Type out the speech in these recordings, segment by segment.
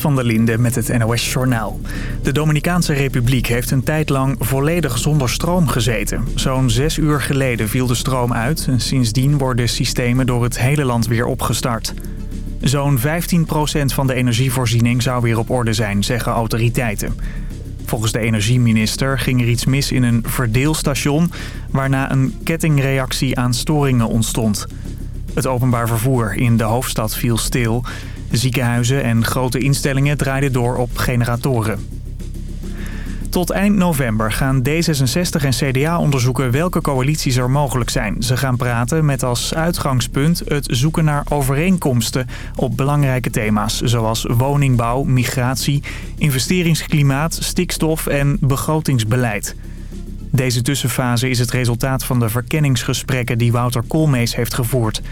Van der Linde met het NOS-journaal. De Dominicaanse Republiek heeft een tijd lang volledig zonder stroom gezeten. Zo'n zes uur geleden viel de stroom uit... en sindsdien worden systemen door het hele land weer opgestart. Zo'n 15% van de energievoorziening zou weer op orde zijn, zeggen autoriteiten. Volgens de energieminister ging er iets mis in een verdeelstation... waarna een kettingreactie aan storingen ontstond... Het openbaar vervoer in de hoofdstad viel stil. Ziekenhuizen en grote instellingen draaiden door op generatoren. Tot eind november gaan D66 en CDA onderzoeken welke coalities er mogelijk zijn. Ze gaan praten met als uitgangspunt het zoeken naar overeenkomsten op belangrijke thema's... zoals woningbouw, migratie, investeringsklimaat, stikstof en begrotingsbeleid. Deze tussenfase is het resultaat van de verkenningsgesprekken die Wouter Koolmees heeft gevoerd.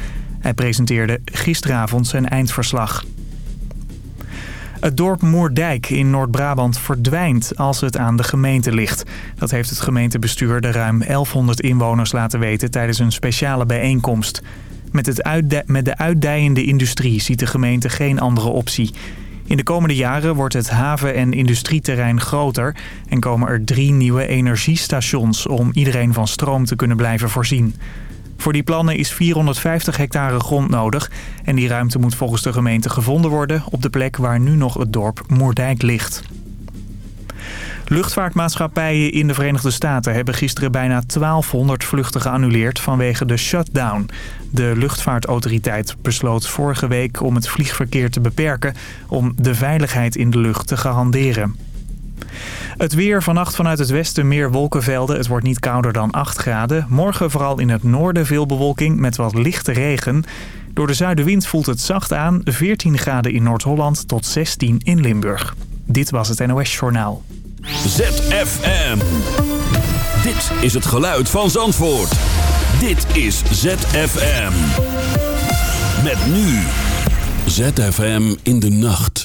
Hij presenteerde gisteravond zijn eindverslag. Het dorp Moerdijk in Noord-Brabant verdwijnt als het aan de gemeente ligt. Dat heeft het gemeentebestuur de ruim 1100 inwoners laten weten tijdens een speciale bijeenkomst. Met, het met de uitdijende industrie ziet de gemeente geen andere optie. In de komende jaren wordt het haven- en industrieterrein groter... en komen er drie nieuwe energiestations om iedereen van stroom te kunnen blijven voorzien. Voor die plannen is 450 hectare grond nodig... en die ruimte moet volgens de gemeente gevonden worden... op de plek waar nu nog het dorp Moerdijk ligt. Luchtvaartmaatschappijen in de Verenigde Staten hebben gisteren bijna 1200 vluchten geannuleerd vanwege de shutdown. De luchtvaartautoriteit besloot vorige week om het vliegverkeer te beperken om de veiligheid in de lucht te garanderen. Het weer vannacht vanuit het westen meer wolkenvelden. Het wordt niet kouder dan 8 graden. Morgen vooral in het noorden veel bewolking met wat lichte regen. Door de zuidenwind voelt het zacht aan. 14 graden in Noord-Holland tot 16 in Limburg. Dit was het NOS Journaal. ZFM. Dit is het geluid van Zandvoort. Dit is ZFM. Met nu. ZFM in de nacht.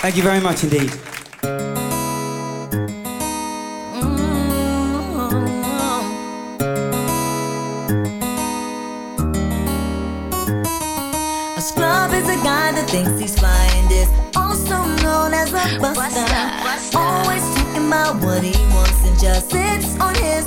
Thank you very much indeed. A scrub is a guy that thinks he's fly is also known as a buster. Always talking about what he wants and just sits on his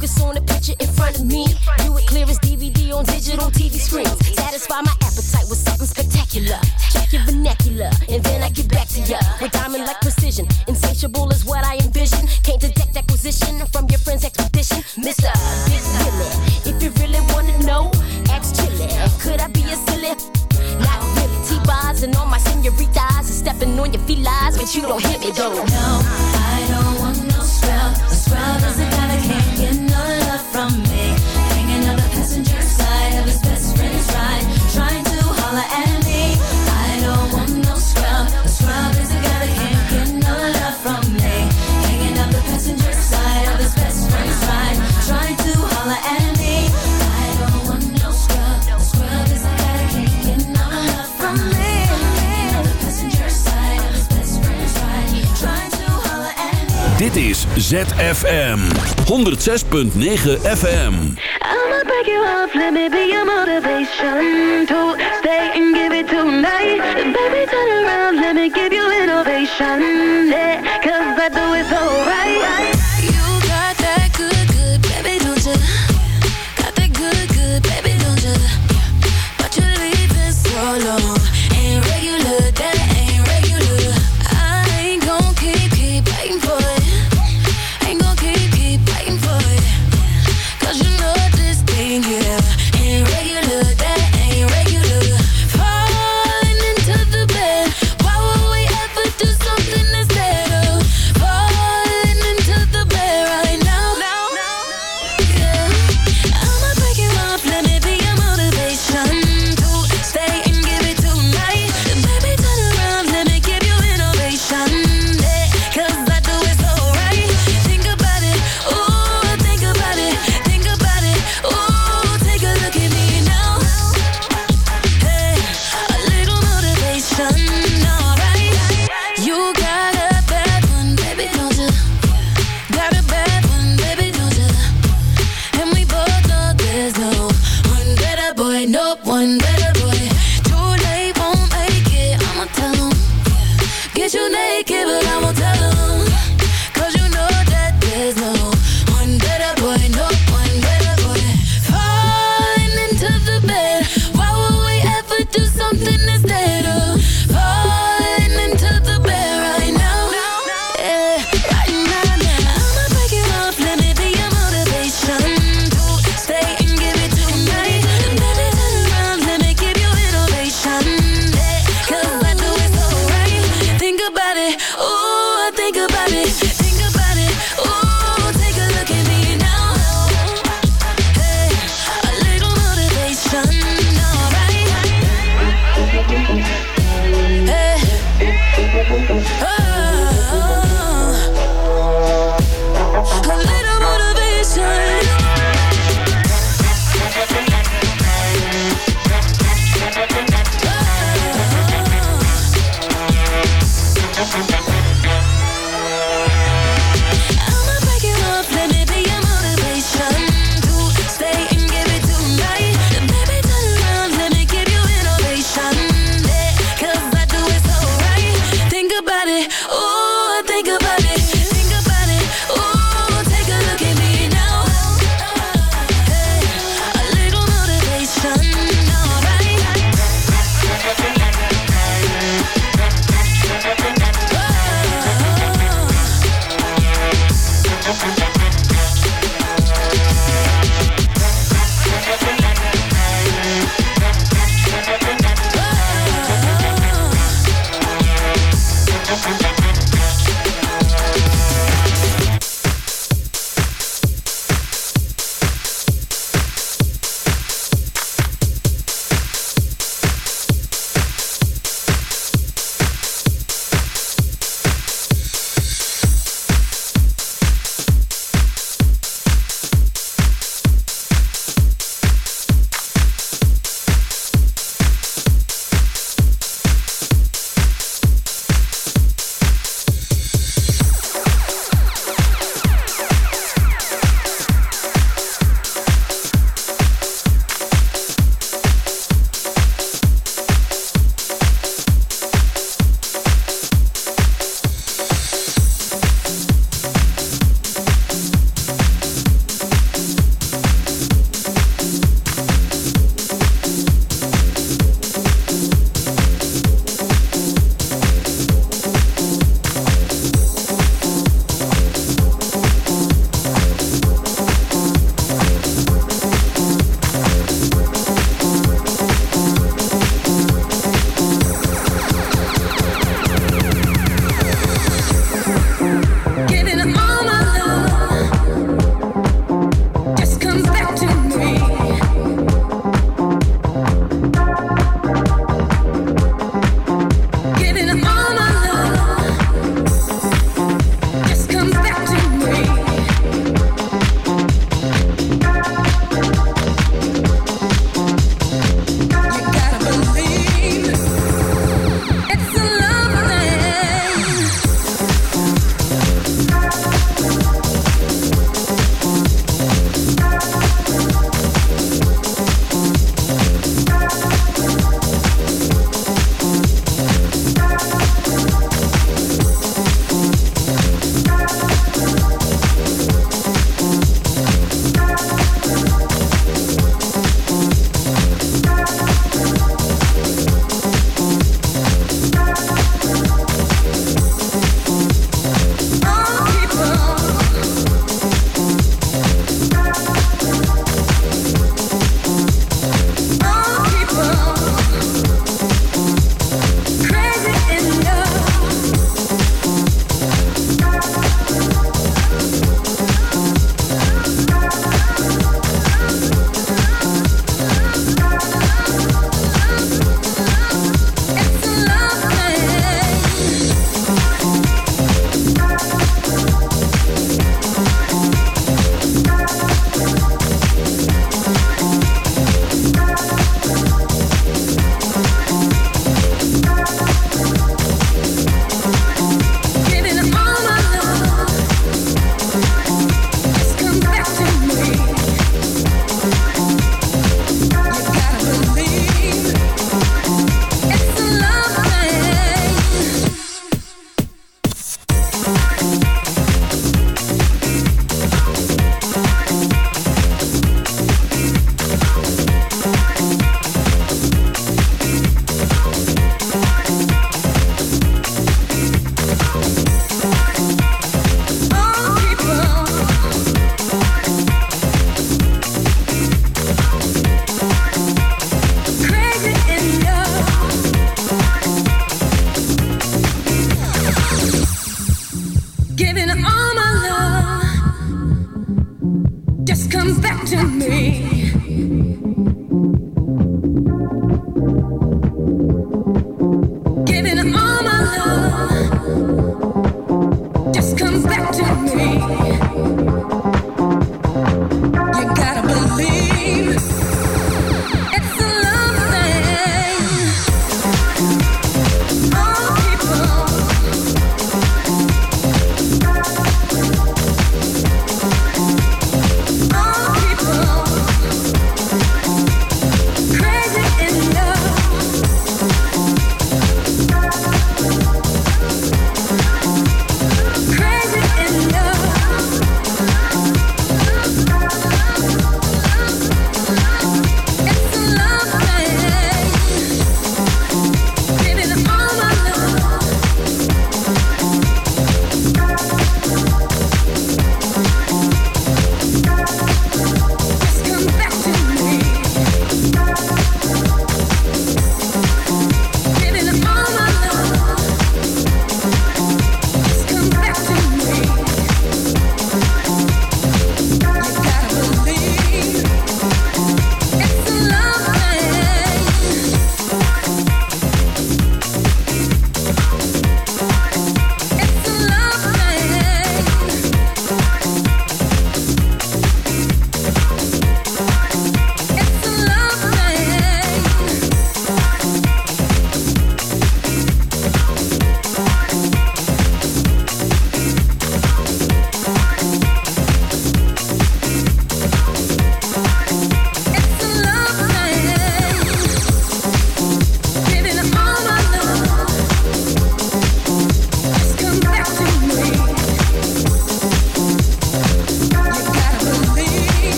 focus on the picture in front of me. Do it clear as DVD on digital TV screens. Satisfy my appetite with something spectacular. Check your vernacular, and then I get back to ya with diamond like precision. Insatiable is what I envision. Can't detect acquisition from your friend's expedition, Mister. If you really wanna know, ask Chilli. Could I be a silly? Not really. T-Boz and all my senoritas are stepping on your felines, but you don't hit me though. No, I don't want no scrub. A scrub is a guy that can't is ZFM 106.9 FM. I'ma break you off, let me be your motivation to stay and give it tonight. Baby, turn around, let me give you innovation. Yeah, cause I do it so right.